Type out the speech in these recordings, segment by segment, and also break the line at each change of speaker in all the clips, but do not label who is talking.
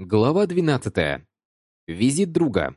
Глава 12. Визит друга.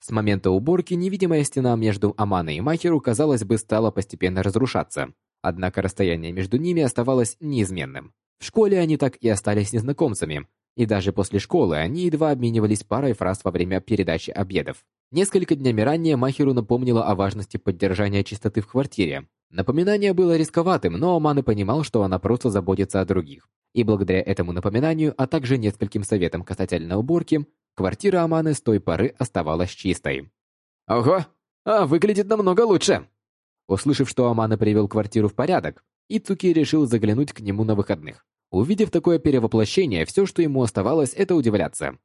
С момента уборки невидимая стена между Аманой и Махеру, казалось бы, стала постепенно разрушаться. Однако расстояние между ними оставалось неизменным. В школе они так и остались незнакомцами, и даже после школы они едва обменивались парой фраз во время передачи обедов. Несколько днями ранее Махеру напомнила о важности поддержания чистоты в квартире. Напоминание было рисковатым, но Амана понимал, что она просто заботится о других. И благодаря этому напоминанию, а также нескольким советам касательно уборки, квартира Аманы с той поры оставалась чистой. «Ого! А выглядит намного лучше!» Услышав, что Амана привел квартиру в порядок, Ицуки решил заглянуть к нему на выходных. Увидев такое перевоплощение, все, что ему оставалось, это удивляться.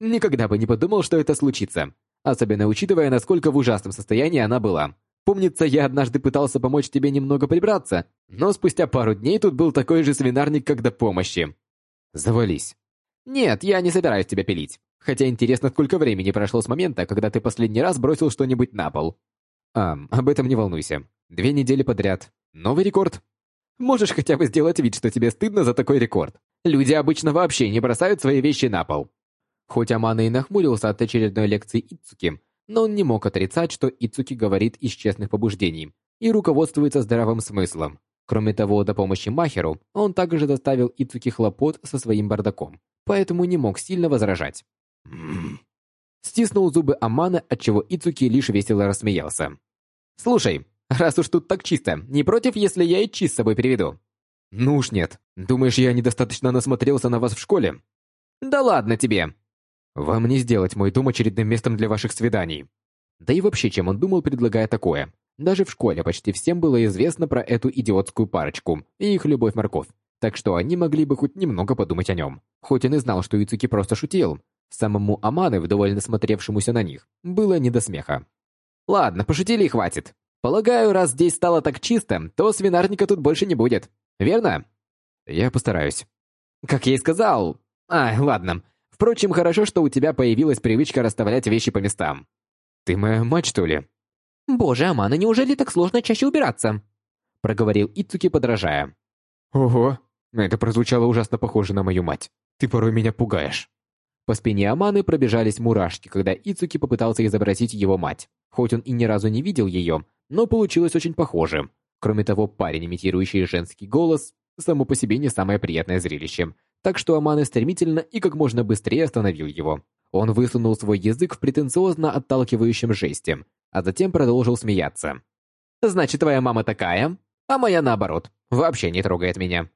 Никогда бы не подумал, что это случится, особенно учитывая, насколько в ужасном состоянии она была. Помнится, я однажды пытался помочь тебе немного прибраться, но спустя пару дней тут был такой же свинарник, как до помощи. Завались. Нет, я не собираюсь тебя пилить. Хотя интересно, сколько времени прошло с момента, когда ты последний раз бросил что-нибудь на пол. А, об этом не волнуйся. Две недели подряд. Новый рекорд. Можешь хотя бы сделать вид, что тебе стыдно за такой рекорд. Люди обычно вообще не бросают свои вещи на пол. Хоть Амана и нахмурился от очередной лекции Ицуки, но он не мог отрицать, что Ицуки говорит из честных побуждений и руководствуется здравым смыслом. Кроме того, до помощи Махеру он также доставил Ицуки хлопот со своим бардаком, поэтому не мог сильно возражать. Стиснул зубы Амана, отчего Ицуки лишь весело рассмеялся. «Слушай, раз уж тут так чисто, не против, если я и Чи с собой переведу?» «Ну уж нет. Думаешь, я недостаточно насмотрелся на вас в школе?» «Да ладно тебе!» Вам не сделать мой дом очередным местом для ваших свиданий. Да и вообще, чем он думал, предлагая такое? Даже в школе почти всем было известно про эту идиотскую парочку и их любовь-морковь, так что они могли бы хоть немного подумать о нем. Хоть он и знал, что Ицуки просто шутил, самому Аманы, вдоволь насмотревшемуся на них, было не до смеха. Ладно, пошутили и хватит. Полагаю, раз здесь стало так чисто, то свинарника тут больше не будет. Верно? Я постараюсь. Как я и сказал. Ай, ладно. Впрочем, хорошо, что у тебя появилась привычка расставлять вещи по местам. Ты моя мать, что ли? Боже, Амана, неужели так сложно чаще убираться? Проговорил Ицуки, подражая. Ого, это прозвучало ужасно похоже на мою мать. Ты порой меня пугаешь. По спине Аманы пробежались мурашки, когда Ицуки попытался изобразить его мать. Хоть он и ни разу не видел ее, но получилось очень похоже. Кроме того, парень, имитирующий женский голос, само по себе не самое приятное зрелище, так что Аманы стремительно и как можно быстрее остановил его. Он высунул свой язык в претенциозно отталкивающем жесте, а затем продолжил смеяться. «Значит, твоя мама такая, а моя наоборот, вообще не трогает меня».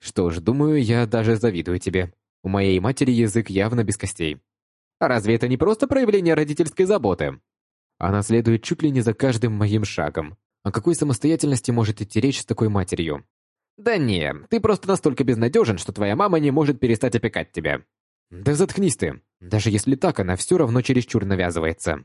«Что ж, думаю, я даже завидую тебе. У моей матери язык явно без костей». А разве это не просто проявление родительской заботы? Она следует чуть ли не за каждым моим шагом. О какой самостоятельности может идти речь с такой матерью? Да не, ты просто настолько безнадежен, что твоя мама не может перестать опекать тебя. Да заткнись ты. Даже если так, она все равно чересчур навязывается.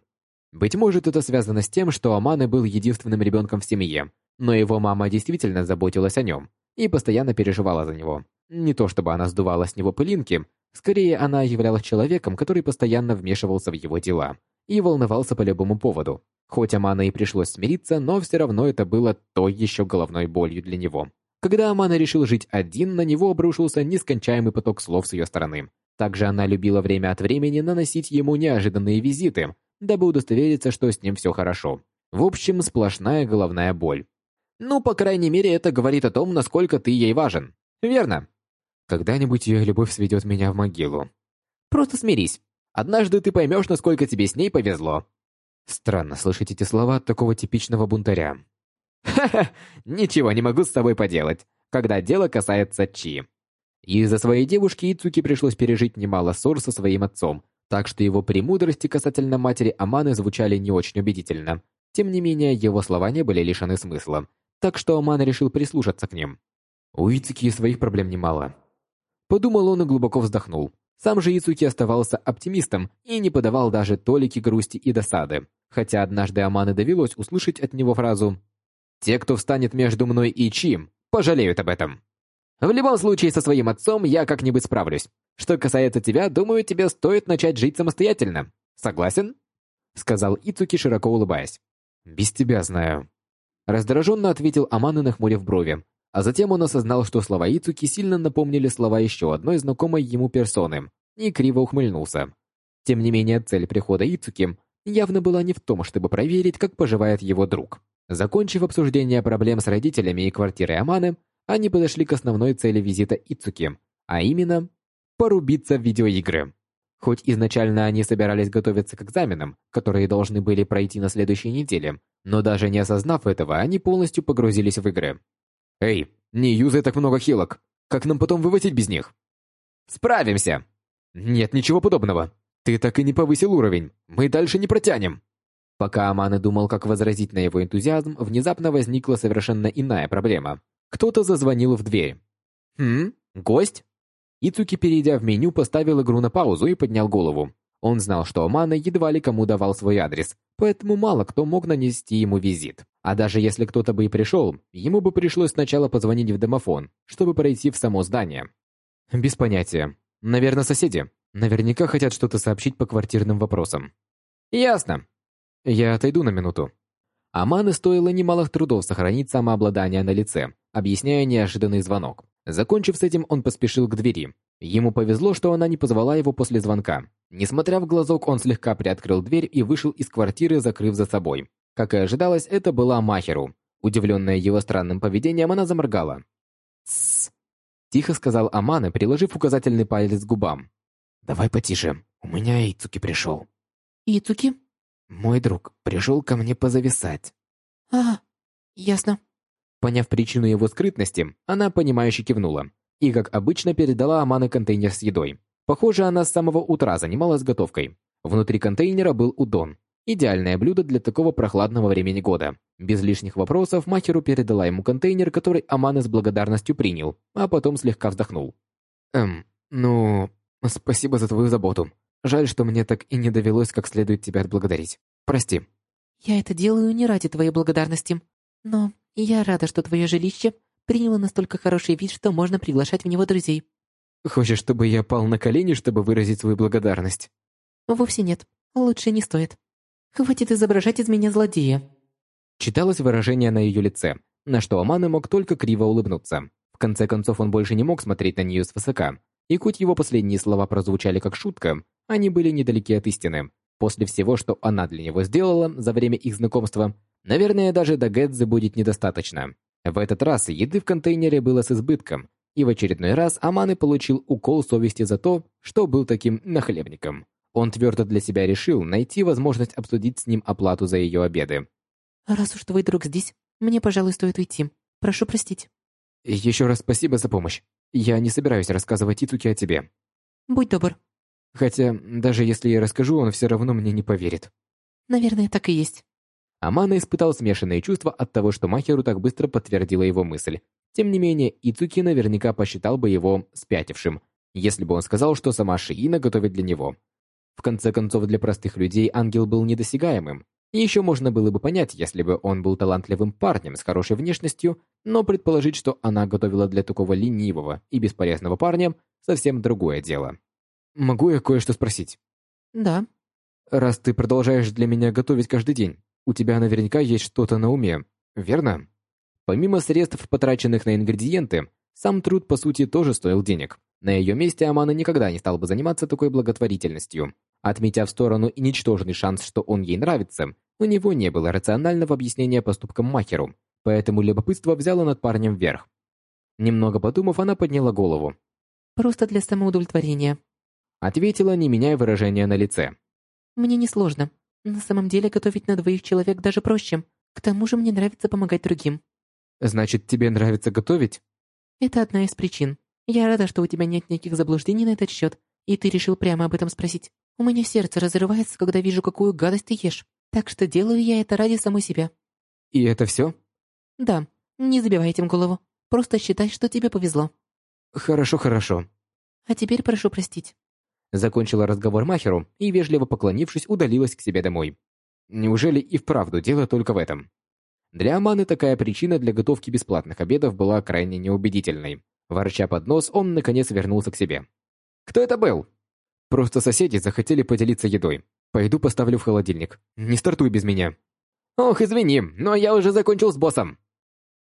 Быть может, это связано с тем, что Аманы был единственным ребенком в семье, но его мама действительно заботилась о нем и постоянно переживала за него. Не то чтобы она сдувала с него пылинки, скорее она являлась человеком, который постоянно вмешивался в его дела и волновался по любому поводу. Хоть Амана и пришлось смириться, но все равно это было той еще головной болью для него. Когда Амана решил жить один, на него обрушился нескончаемый поток слов с ее стороны. Также она любила время от времени наносить ему неожиданные визиты, дабы удостовериться, что с ним все хорошо. В общем, сплошная головная боль. Ну, по крайней мере, это говорит о том, насколько ты ей важен. Верно? Когда-нибудь ее любовь сведет меня в могилу. Просто смирись. Однажды ты поймешь, насколько тебе с ней повезло. Странно слышать эти слова от такого типичного бунтаря. Ха-ха, ничего не могу с тобой поделать, когда дело касается Чи. Из-за своей девушки Ицуки пришлось пережить немало ссор со своим отцом, так что его премудрости касательно матери Аманы звучали не очень убедительно. Тем не менее, его слова не были лишены смысла, так что Амана решил прислушаться к ним. У Ицуки своих проблем немало. Подумал он и глубоко вздохнул. Сам же Ицуки оставался оптимистом и не подавал даже толики грусти и досады. Хотя однажды Аманы довелось услышать от него фразу те, кто встанет между мной и Чим, пожалеют об этом. В любом случае, со своим отцом я как-нибудь справлюсь. Что касается тебя, думаю, тебе стоит начать жить самостоятельно. Согласен?» Сказал Ицуки, широко улыбаясь. «Без тебя знаю». Раздраженно ответил Аманы, нахмурив брови. А затем он осознал, что слова Ицуки сильно напомнили слова еще одной знакомой ему персоны. и криво ухмыльнулся. Тем не менее, цель прихода Ицуки явно была не в том, чтобы проверить, как поживает его друг. Закончив обсуждение проблем с родителями и квартирой Аманы, они подошли к основной цели визита Ицуки, а именно порубиться в видеоигры. Хоть изначально они собирались готовиться к экзаменам, которые должны были пройти на следующей неделе, но даже не осознав этого, они полностью погрузились в игры. «Эй, не юзай так много хилок! Как нам потом выводить без них?» «Справимся!» «Нет, ничего подобного. Ты так и не повысил уровень. Мы дальше не протянем». Пока Амана думал, как возразить на его энтузиазм, внезапно возникла совершенно иная проблема. Кто-то зазвонил в дверь. «Хм? Гость?» Ицуки, перейдя в меню, поставил игру на паузу и поднял голову. Он знал, что Амана едва ли кому давал свой адрес, поэтому мало кто мог нанести ему визит. А даже если кто-то бы и пришел, ему бы пришлось сначала позвонить в домофон, чтобы пройти в само здание. Без понятия. Наверное, соседи. Наверняка хотят что-то сообщить по квартирным вопросам. Ясно. Я отойду на минуту. Аманы стоило немалых трудов сохранить самообладание на лице, объясняя неожиданный звонок. Закончив с этим, он поспешил к двери. Ему повезло, что она не позвала его после звонка. Несмотря в глазок, он слегка приоткрыл дверь и вышел из квартиры, закрыв за собой. Как и ожидалось, это была Махеру. Удивленная его странным поведением, она заморгала. «Тссс!» – тихо сказал Амана, приложив указательный палец к губам. «Давай потише. У меня Ицуки пришел».
«Ицуки?»
«Мой друг пришел ко мне позависать».
«А, ясно».
Поняв причину его скрытности, она понимающе кивнула и, как обычно, передала Амане контейнер с едой. Похоже, она с самого утра занималась готовкой. Внутри контейнера был удон. Идеальное блюдо для такого прохладного времени года. Без лишних вопросов Махеру передала ему контейнер, который Аманы с благодарностью принял, а потом слегка вздохнул. «Эм, ну, спасибо за твою заботу. Жаль, что мне так и не довелось как следует тебя отблагодарить. Прости».
«Я это делаю не ради твоей благодарности. Но я рада, что твое жилище приняло настолько хороший вид, что можно приглашать в него друзей».
«Хочешь, чтобы я пал на колени, чтобы выразить свою благодарность?»
«Вовсе нет. Лучше не стоит. Хватит изображать из меня злодея».
Читалось выражение на ее лице, на что Аманы мог только криво улыбнуться. В конце концов, он больше не мог смотреть на нее свысока. И хоть его последние слова прозвучали как шутка, они были недалеки от истины. После всего, что она для него сделала за время их знакомства, наверное, даже до Гэдзе будет недостаточно. В этот раз еды в контейнере было с избытком, и в очередной раз Аманы получил укол совести за то, что был таким нахлебником. Он твердо для себя решил найти возможность обсудить с ним оплату за ее обеды.
«Раз уж твой друг здесь, мне, пожалуй, стоит уйти. Прошу простить».
«Еще раз спасибо за помощь. Я не собираюсь рассказывать Итуке о тебе».
«Будь добр».
Хотя, даже если я расскажу, он все равно мне не поверит.
«Наверное, так и есть».
Амана испытал смешанные чувства от того, что Махеру так быстро подтвердила его мысль. Тем не менее, Ицуки наверняка посчитал бы его спятившим, если бы он сказал, что сама Шиина готовит для него. В конце концов, для простых людей ангел был недосягаемым. И еще можно было бы понять, если бы он был талантливым парнем с хорошей внешностью, но предположить, что она готовила для такого ленивого и бесполезного парня, совсем другое дело. «Могу я кое-что спросить?»
«Да».
«Раз ты продолжаешь для меня готовить каждый день, у тебя наверняка есть что-то на уме, верно?» Помимо средств, потраченных на ингредиенты, сам труд, по сути, тоже стоил денег. На ее месте Амана никогда не стал бы заниматься такой благотворительностью. Отметя в сторону и ничтожный шанс, что он ей нравится, у него не было рационального объяснения поступкам Махеру, поэтому любопытство взяло над парнем вверх. Немного подумав, она подняла голову.
«Просто для самоудовлетворения», —
ответила, не меняя выражения на лице.
«Мне несложно. На самом деле готовить на двоих человек даже проще. К тому же мне нравится помогать другим».
«Значит, тебе нравится готовить?»
«Это одна из причин. Я рада, что у тебя нет никаких заблуждений на этот счет, и ты решил прямо об этом спросить. У меня сердце разрывается, когда вижу, какую гадость ты ешь. Так что делаю я это ради самой себя».
«И это все?»
«Да. Не забивай этим голову. Просто считай, что тебе повезло».
«Хорошо, хорошо».
«А теперь прошу простить».
Закончила разговор Махеру и, вежливо поклонившись, удалилась к себе домой. Неужели и вправду дело только в этом? Для Аманы такая причина для готовки бесплатных обедов была крайне неубедительной. Ворча под нос, он наконец вернулся к себе. «Кто это был?» «Просто соседи захотели поделиться едой. Пойду поставлю в холодильник. Не стартуй без меня». «Ох, извини, но я уже закончил с боссом».